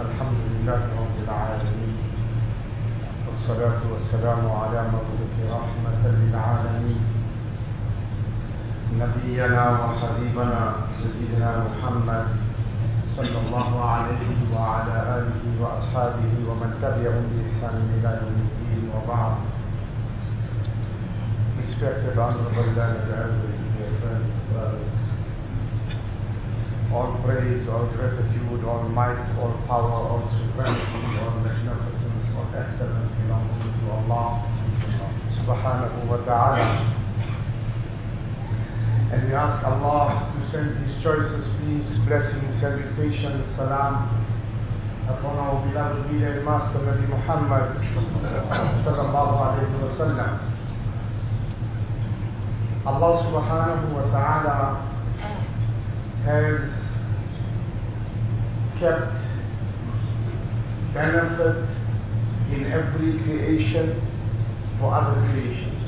الحمد لله رب العالمين والصلاة والسلام على مبعوث رحمة للعالمين. نبينا وحبيبنا سيدنا محمد صلى الله عليه وعلى آله وأصحابه ومن تبعهم بإحسان إلى يوم الدين وبعد. Respected Honorable Elders, dear friends, brothers, all praise, all gratitude, all might, all power, all supremacy, all magnificence, all excellence belong to Allah subhanahu wa ta'ala. And we ask Allah to send His choicest peace, blessings, salutations, salam upon our beloved leader and master Nabi Muhammad sallallahu alayhi wa sallam. Allah subhanahu wa ta'ala has kept benefit in every creation for other creations.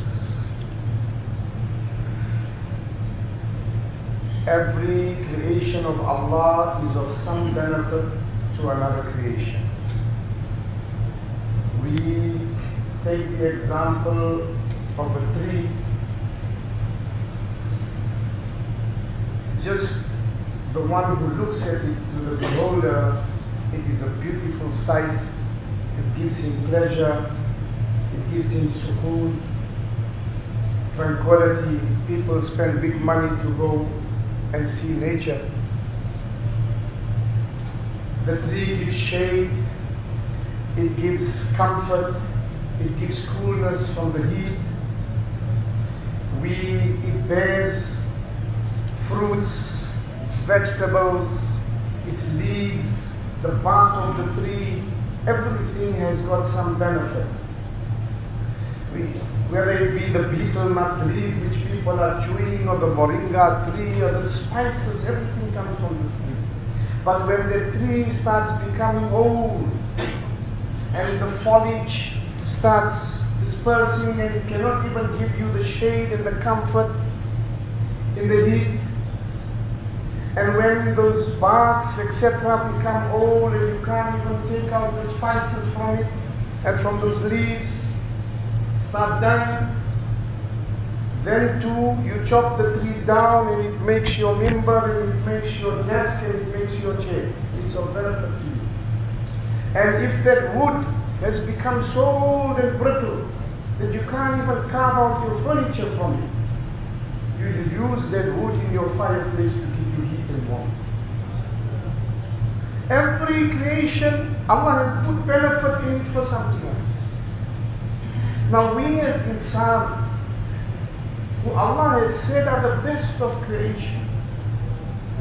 Every creation of Allah is of some benefit to another creation. We take the example of a tree just the one who looks at it to the beholder, it is a beautiful sight. It gives him pleasure. It gives him sukoon, tranquility. People spend big money to go and see nature. The tree gives shade. It gives comfort. It gives coolness from the heat. We, it bears fruits, vegetables, its leaves, the bark of the tree, everything has got some benefit. We, whether it be the betel nut tree which people are chewing, or the moringa tree, or the spices, everything comes from this tree. But when the tree starts becoming old, and the foliage starts dispersing, and cannot even give you the shade and the comfort in the heat, and when those barks, etc., become old and you can't even take out the spices from it and from those leaves, start dying, then too you chop the tree down and it makes your member and it makes your desk and it makes your chair. It's of benefit to you. And if that wood has become so old and brittle that you can't even carve out your furniture from it, you use that wood in your fireplace to keep you heat and warmth. Every creation, Allah has put benefit in it for something else. Now we as insan, who Allah has said are the best of creation,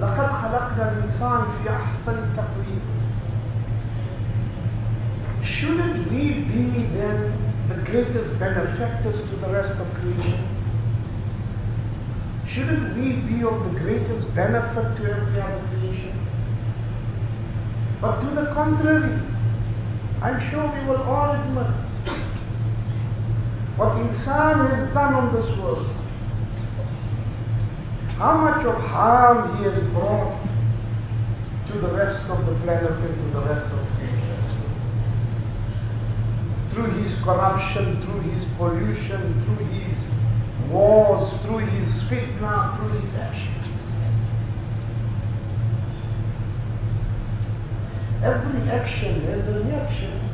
لقد خلقنا الإنسان في أحسن تقويم. Shouldn't we be then the greatest benefactors to the rest of creation? Shouldn't we be of the greatest benefit to every other creation? But to the contrary, I'm sure we will all admit what insan has done on this world, how much of harm he has brought to the rest of the planet and to the rest of creation. Through his corruption, through his pollution, through his wars, through his fitna, through his actions. Every action has a reaction.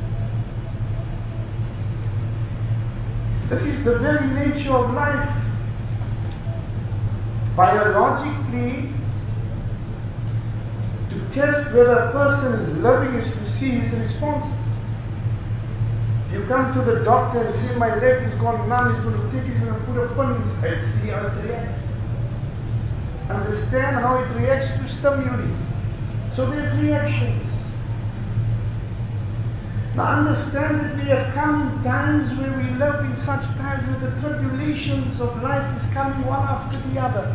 This is the very nature of life. Biologically, to test whether a person is loving is to see his responses. You come to the doctor and say, my leg is gone numb, he's going to take it and put a pin inside, see how it reacts. Understand how it reacts to stimuli. So there's reactions. Now understand that we have come in times where we live in such times where the tribulations of life is coming one after the other.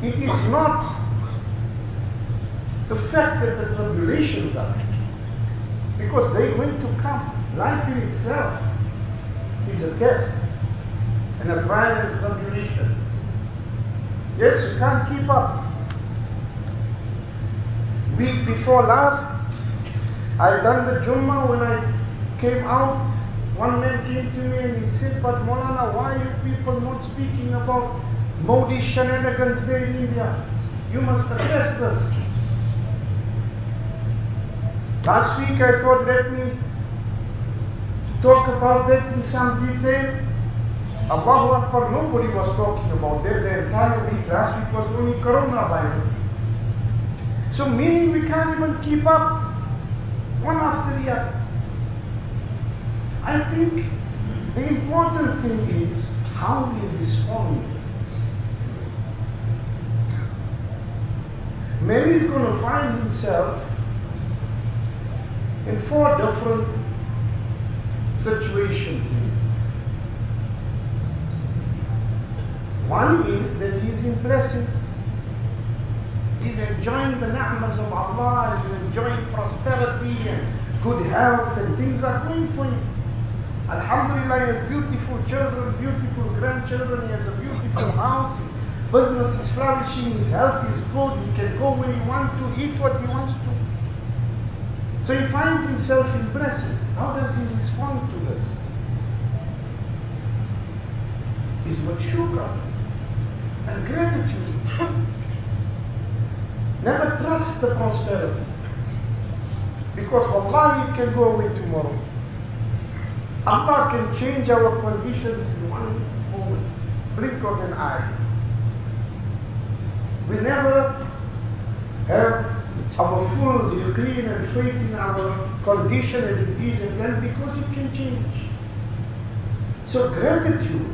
It is not the fact that the tribulations are because they're going to come. Life in itself is a test and a trial and tribulation. Yes, you can't keep up. week before last, I done the Jummah when I came out. One man came to me and he said, but Molana, why you people not speaking about Modi shenanigans there in India? You must address this. Last week I thought let me talk about that in some detail. Allahu Akbar, nobody was talking about that the entire week. Last week was only coronavirus. So meaning we can't even keep up one after the other. I think the important thing is how we respond. Man is going to find himself in four different situations. One is that he is in blessing. He's enjoying the ni'mas of Allah, he's enjoying prosperity and good health and things are going for him. Alhamdulillah, he has beautiful children, beautiful grandchildren, he has a beautiful house, business is flourishing, his health is good, he can go where he wants to, eat what he wants to. So he finds himself in blessing. How does he respond to this? Is with shukr and gratitude. Never trust the prosperity. Because Allah it can go away tomorrow. Allah can change our conditions in one moment, blink of an eye. We never have our full yaqeen and faith in our condition as it is and then because it can change. So gratitude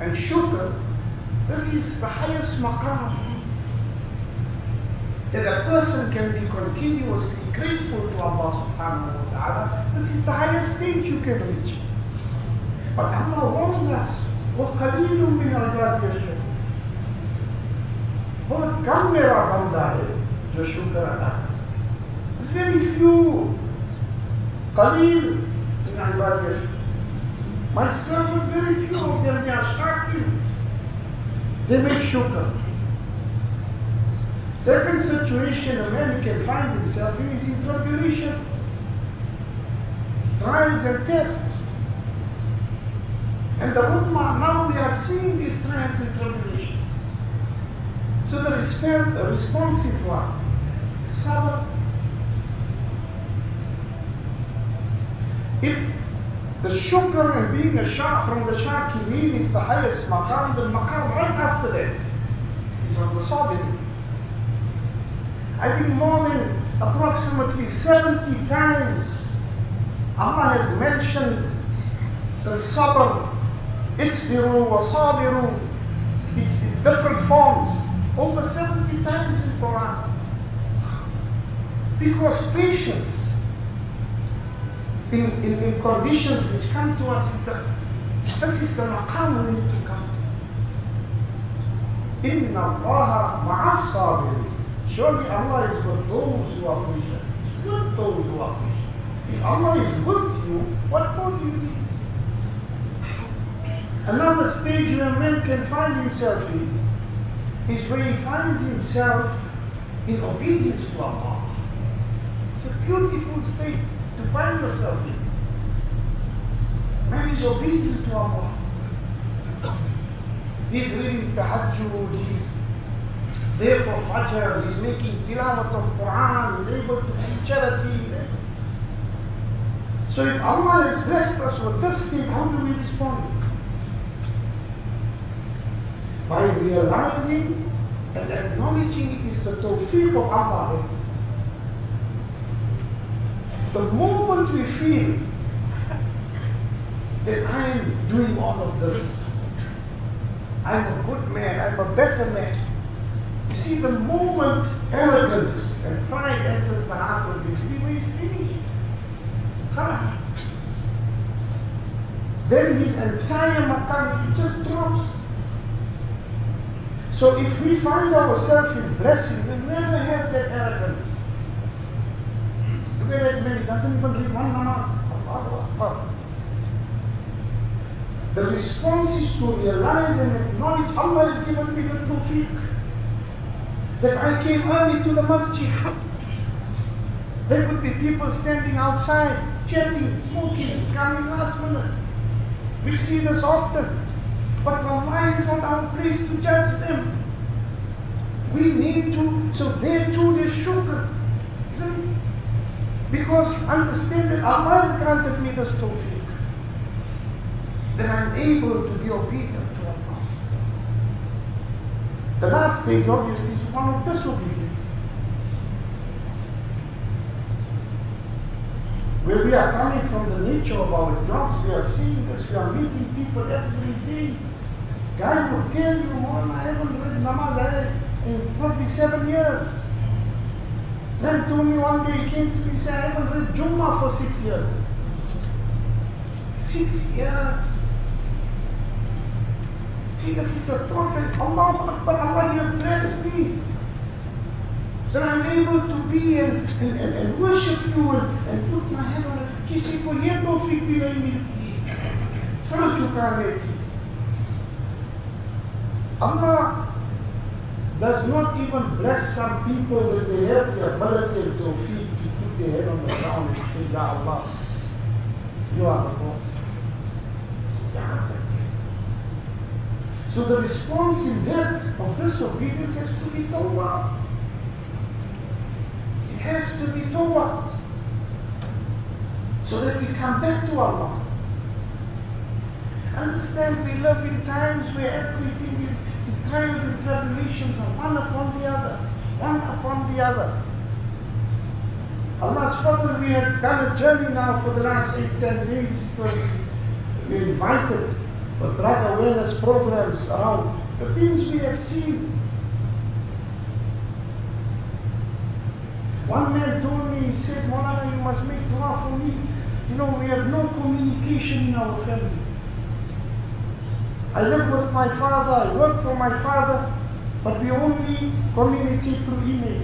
and shukr, this is the highest maqam that a person can be continuously grateful to Allah subhanahu wa ta'ala, this is the highest stage you can reach. But Allah warns us, وَقَلِيلٌ مِنَ الْعِبَادِ يَشْكُرُونَ बहुत कम मेरा बंदा है जो शुक्र अदा very few قليل من عباد يشكر my servants very few of them they are shocking they make shukr Second situation, a man can find himself in is in tribulation, trials and tests. And the Ummah now they are seeing these trials and tribulations. So the, resp- the responsive one, sabr. If the shukr and being a shah from the shakirin is the highest maqam, the maqam right after that is on the sabr. I think more than approximately 70 times Allah has mentioned the sabr, isbiru wa it's, it's different forms, over 70 times in Quran. Because patience in, in, in conditions which come to us is the, this is the maqam we need to come to. إِنَّ اللَّهَ مَعَ الصَّابِرِينَ Surely Allah is with those who are patient. With those who are patient. If Allah is with you, what more do you need? Another stage where a man can find himself in is where he finds himself in obedience to Allah. It's a beautiful state to find yourself in. Man is obedient to Allah. He's reading tahajjud, he's there for Fajr, he's making tilawat of Quran, he's able to do charity. So if Allah has blessed us with this state, how do we respond? By realizing and acknowledging it is the tawfiq of Allah. The moment we feel that I am doing all of this, I'm a good man, I'm a better man, you see, the moment arrogance and pride enters the heart of the believer, he's finished. Khalas. Then his entire maqam, he just drops. So if we find ourselves in blessing, we never have that arrogance. Look at he doesn't even read one namaz. The response is to realize and acknowledge Allah has given me the tawfiq. that I came early to the masjid. There would be people standing outside, chatting, smoking, coming last minute. We see this often. But Allah is not our place to judge them. We need to, so there too. Isn't it? Because understand that Allah has granted me this tawfiq. That I'm able to be obedient to Allah. The last stage obviously is one of disobedience. Where we are coming from the nature of our jobs, we are seeing this, we are meeting people every day. Guy will tell you, Mom, I haven't read namaz in seven years. Then told me one day, he came to me and said, I haven't read Jummah for six years. Six years. See, this is a that Allah Akbar, Allah, you have blessed me that I'm able to be and, and, and, and worship you and, and put my hand on it. Que se poniendo figura en mi santo carneti. Allah does not even bless some people when they have the ability and feet to put their head on the ground and say, Ya Allah, you are the boss. So the response in that of disobedience has to be tawbah. Has to be tawbah. So that we come back to Allah. Understand we live in times where everything is trials and tribulations are one upon the other, one upon the other. Allah's Fadl, we have done a journey now for the last eight, ten days. It was, we invited for drug awareness programs around the things we have seen. One man told me, he said, Molana, you must make dua for me. You know, we have no communication in our family. I live with my father, I work for my father, but we only communicate through email.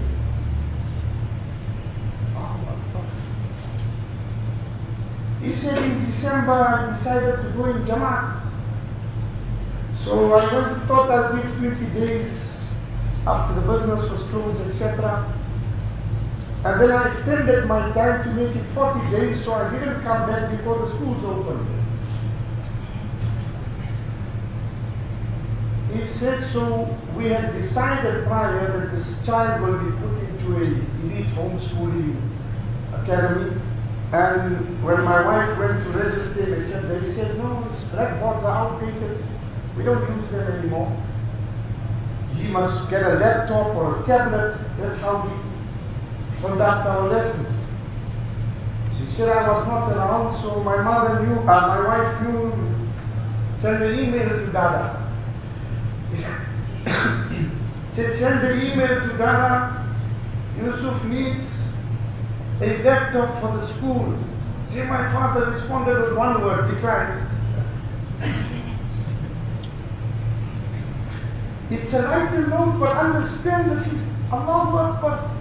He said in December I decided to go in Jamaat. So I went, thought I'd give 20 days after the business was closed, etc. And then I extended my time to make it 40 days, so I didn't come back before the schools opened. He said, so we had decided prior that this child will be put into a elite homeschooling academy. And when my wife went to register, they said, they said, no, it's blackboards are outdated. We don't use them anymore. He must get a laptop or a tablet. That's how we conduct our lessons. She said I was not around, so my mother knew, uh, my wife knew, send an email to Dada. said send the email to Dada. Yusuf needs a laptop for the school. See, my father responded with one word, decline. It's a right to note, but understand this is Allahu Akbar.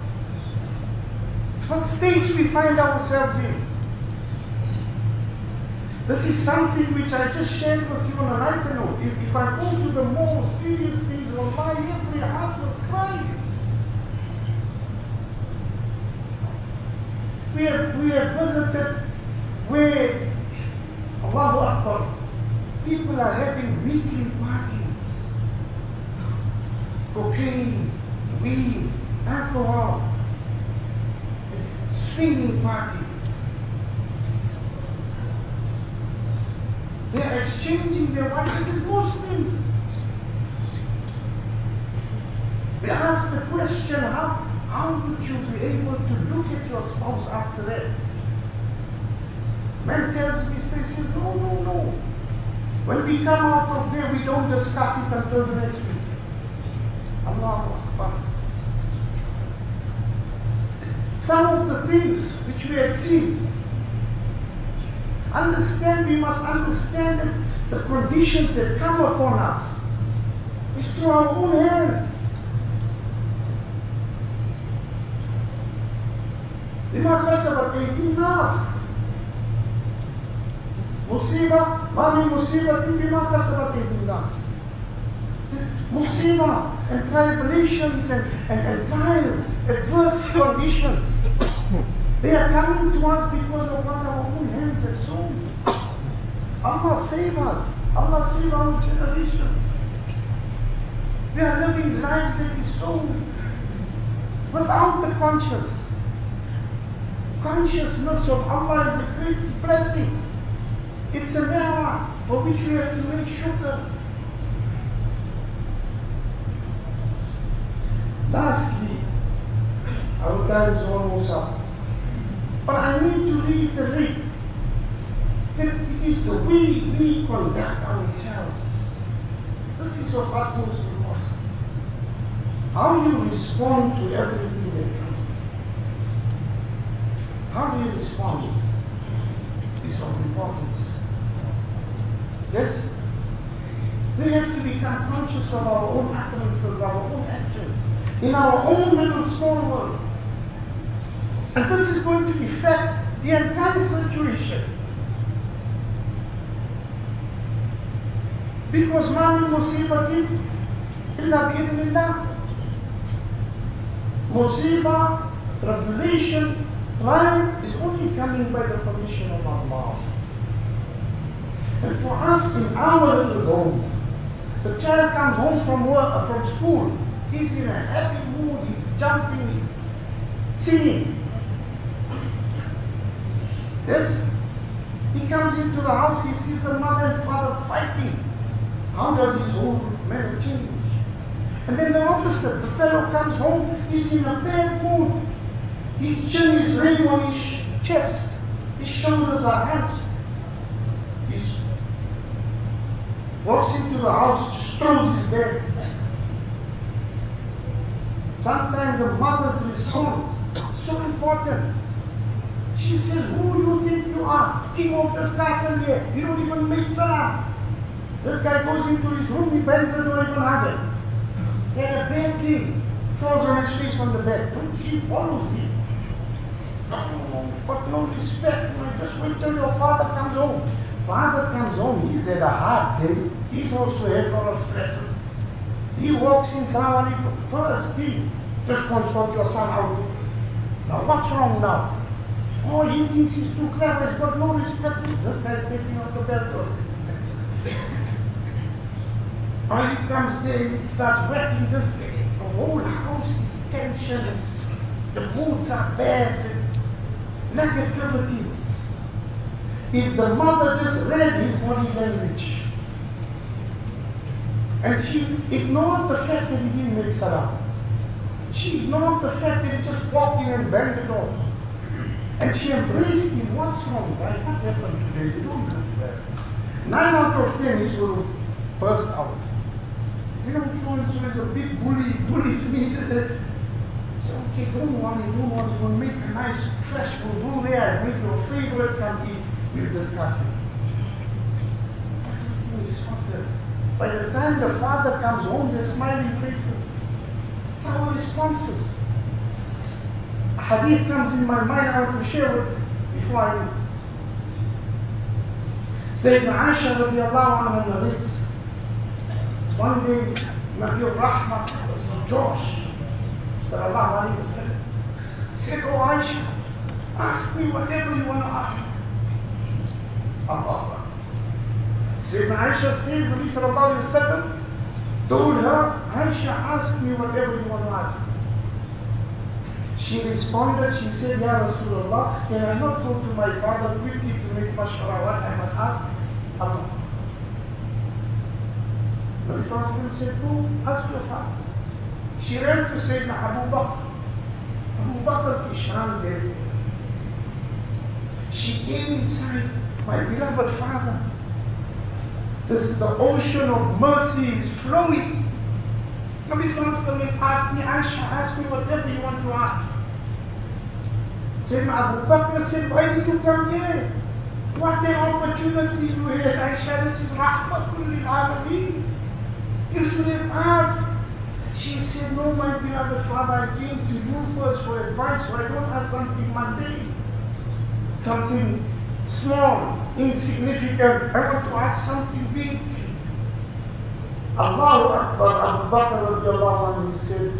What stage we find ourselves in? This is something which I just shared with you on a lighter note. If, if I go to the more serious things, wallahi, every heart will cry. We have, we have visited where, Allahu Akbar, people are having weekly parties. Cocaine, weed, alcohol, swinging parties. They are exchanging their wives as Muslims. We ask the question, how, how would you be able to look at your spouse after that? Man tells me, says, no, no, no. When we come out of there, we don't discuss it until the next week. Allahu Akbar Some of the things which we had seen. Understand, we must understand that the conditions that come upon us is through our own hands. بما كسبت أيدي الناس مصيبة ما من مصيبة بما كسبت أيدي الناس مصيبة and tribulations and, and, and trials, adverse conditions. they are coming to us because of what our own hands have sown. Allah save us. Allah save our generations. We are living lives that is sown without the conscious. Consciousness of Allah is a great blessing. It's a ni'mah for which we have to make shukr. Lastly, our time is almost up. But I need to read the it is the way we conduct ourselves. This is of utmost importance. How do you respond to everything that comes. How do you respond is of importance. Yes? We have to become conscious of our own utterances, our own actions, in our own little small world. And this is going to affect the entire situation. Because ما من مصيبة إلا بإذن الله. Musibah, tribulation, trial is only coming by the permission of Allah. And for us in our little home, the child comes home from work, uh, from school, he's in a happy mood, he's jumping, he's singing. Yes? He comes into the house, he sees a mother and father fighting. How does his whole manner change? And then the opposite, the fellow comes home, he's in a bad mood. His chin is laying on his chest, his shoulders are hunched. He walks into the house, destroys his bed. Sometimes the mother's response, is so important. She says, Who do you think you are? King of this castle here. You don't even make salam. This guy goes into his room, he bends the door even harder. Say a bad king falls on his face on the bed. She follows him. Oh, but no respect. No, just wait till your father comes home. Father comes home, he's had a hard day. He's also had a lot of stresses. He walks in Saudi first thing, just wants to your son out. Now what's wrong now? Clever, he's got no respect. This guy's taking off the belt. Or he comes there, he starts wrecking this guy. The whole house is tension, the moods are bad, negativity. If the mother just read his body language, and she ignored the fact that he didn't make salam. She ignored the fact that he just walked in and bent it off. And she embraced him. What's wrong, guy? What happened today? You don't look well. Nine out of ten is will burst out. You know, so and so is a big bully, bullies me. Say, okay, don't worry, don't worry. We'll make a nice fresh, go there, make your favorite, come eat. We'll discuss it. Everything is sorted. By the time the father comes home, they're smiling faces. It's our responses. Hadith comes in my mind I want to share with you before I leave. Sayyidina Aisha radiallahu anha narrates. One day, Nabi al-Rahmah was from Josh. Sallallahu alayhi wa sallam. Said, Oh Aisha, ask me whatever you want to ask. Allah. Sayyidina Aisha says, Nabi sallallahu alayhi wa sallam told her, Aisha, ask me whatever you want to ask. She responded, she said, Ya Rasulullah, can I not go to my father quickly to make mashwara what I must ask? Allah. Nabi sallallahu said, go, ask your father. She ran to Sayyidina Abu Bakr. Abu Bakr Ishan there. She came inside, my beloved father. This the ocean of mercy is flowing. Nabi Sallallahu asked me, Aisha, ask me whatever you want to ask. Sayyidina Abu Bakr why did you come here? What an opportunity you had, Aisha. This is rahmatul lil alameen. Have asked. She said, no, my beloved father, I came to you first for advice, so I don't ask something mundane. Something small, insignificant. I want to ask something big. Allahu Akbar, Abu Bakr radiallahu anhu, said,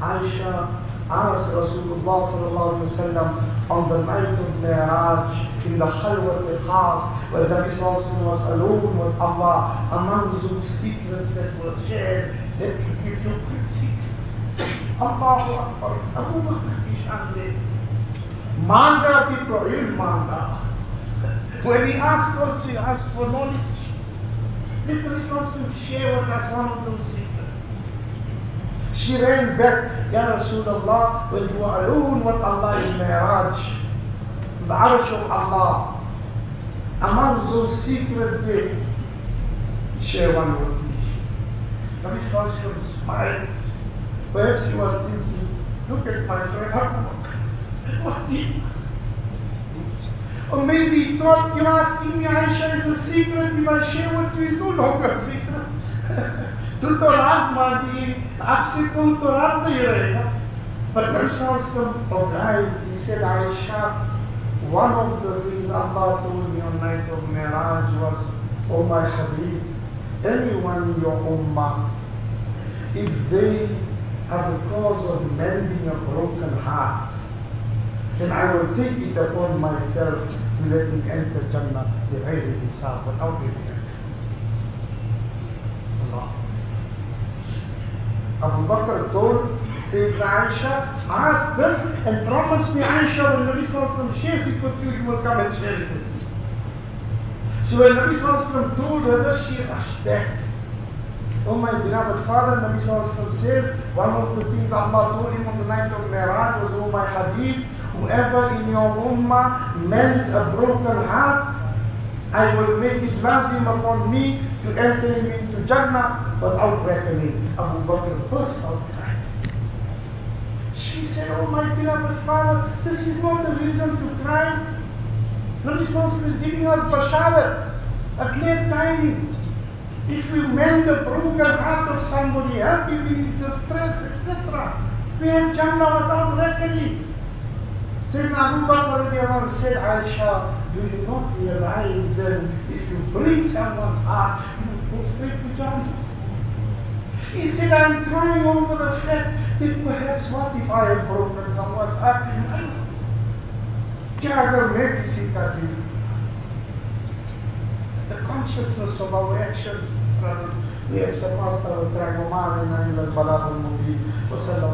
Aisha asked Rasulullah sallallahu alayhi wa sallam on the night of Mi'raj in the Khalwat al-Khas where the Nabi was alone with Allah among those secrets that were shared. Me give you quick secrets. Allahu Akbar. Abu Bakr ki shan Manga people, ilm manga. When he asked also, he asked for knowledge. Let the Rasul share with us one of those. She ran back, Ya Rasulullah, when you are alone with Allah in Mi'raj, the Arsh of Allah, among those secrets there, share one with me. Nabi Sallallahu smiled. Perhaps he was thinking, look at my friend Bakr. What he was. Or maybe he thought you're asking me, Aisha, it's a secret, if I share with you, it's no longer a secret. Tú to raz magi, aksikum to raz de jurega. But themselves come arrived. He said, Aisha, one of the things Allah told me on night of Miraj was, O oh my Habib, anyone in your ummah, if they have the cause of mending a broken heart, then I will take it upon myself to let him enter Jannah, the Ghairi Hisab, without any. Allah. Abu Bakr told Sayyidina Aisha, ask this and promise me Aisha when Nabi Sallallahu shares it with you, you will come and share it with me. So when Nabi Sallallahu told her this, she rushed back. Oh my beloved father, Nabi Sallallahu says, one of the things Allah told him on the night of Mi'raj was, Oh my Habib, whoever in your ummah mends a broken heart, I will make it lazim upon me to enter him into Jannah without reckoning. Abu Bakr burst out crying. She said, Oh my beloved father, this is not a reason to cry. Nabi Sallallahu is giving us basharat, a clear timing. If we mend the broken heart of somebody, help him in his distress, etc., we have Jannah without reckoning. Sayyidina Abu Bakr said, Aisha, do you not realize that if you break someone's heart, you will go straight to Jannah? He said, I'm crying over the fact that perhaps what if I have broken someone's heart in life? क्या अगर मैं किसी का दिल It's the consciousness of our actions, brothers. We have surpassed our time. وما علينا إلا البلاغ المبين وصلى